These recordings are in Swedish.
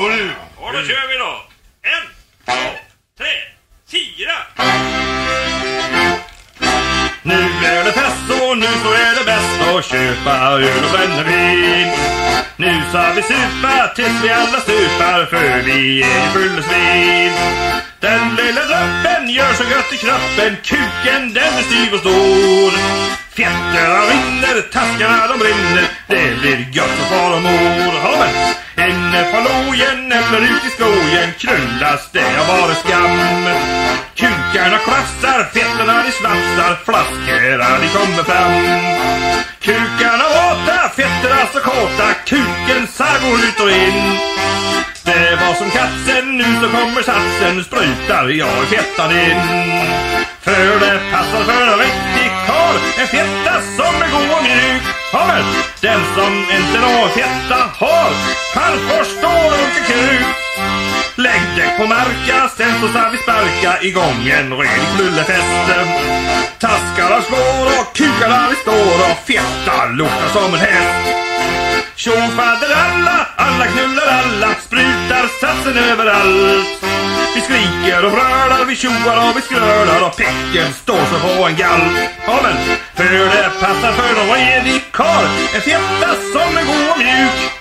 Sju. Och då kör vi då. En, två, tre, fyra. Nu är det fest och nu så är det bäst att köpa öl och brännvin. Nu ska vi supa tills vi alla supar för vi är ju fyllesvin. Den lilla droppen gör så gött i kroppen, kuken den är styv och stor. Fjättrarna rinner, taskarna de brinner, det blir gött för far och mor. På lojen eller ut i skogen krullas det av bara skam. Kukarna klafsar, fetterna de slafsar, flaskorna de kommer fram. Kukarna våta, fetterna så kåta, kuken går ut och in. Det var som katten, nu så kommer satsen, sprutar jag i fettan in. För det passar för en riktig karl, en fetta som är god och mjuk. Ja, men, den som inte någon fetta har, han får på marka, sen så ska vi sparka igång en ren knullefest. Taskarna slår och kukarna vi står och fetta luktar som en häst. Tjofaderalla, alla knullar alla, sprutar satsen överallt. Vi skriker och brölar, vi tjoar och vi skrölar och picken står så på en gall. Ja men, för det passar för någon redig karl, en fjätta som är god och mjuk.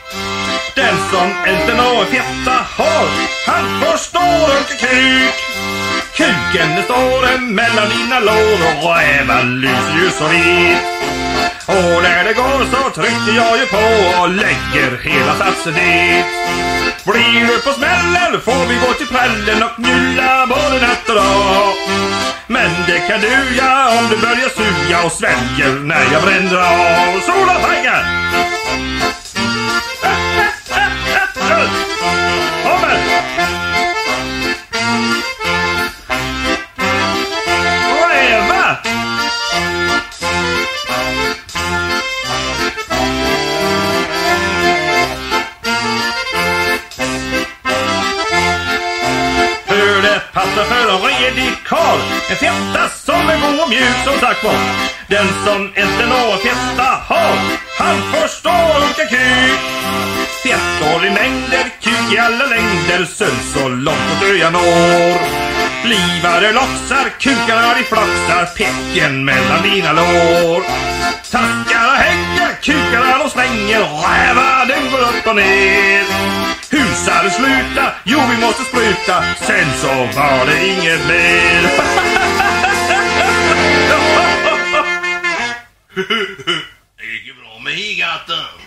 Den som inte någon fetta har, han får stå kuk. Kuken den står mellan dina lår och även lyser ju så vitt. Och när det går så trycker jag ju på och lägger hela satsen dit. Blir du på smällen får vi gå till prällen och knulla både natt och dag. Men det kan du ja om du börjar suga och sväljer när jag bränner av. Sola pengar! Kommer! Räva! Hur det passar för en redig karl En fetta som är god och mjuk som sagt var Den som inte någon fetta har Han får stå och runka kuk Fettor i mängder, kuk i alla längder Söl så långt och jag når. Livare loxar, kukarna de flaxar Pecken mellan dina lår. Taskar och häckar, kukarna de svänger, Räva den går upp och ner. Husar sluta, jo vi måste spruta Sen så var det inget mer. Det gick ju bra med higatten.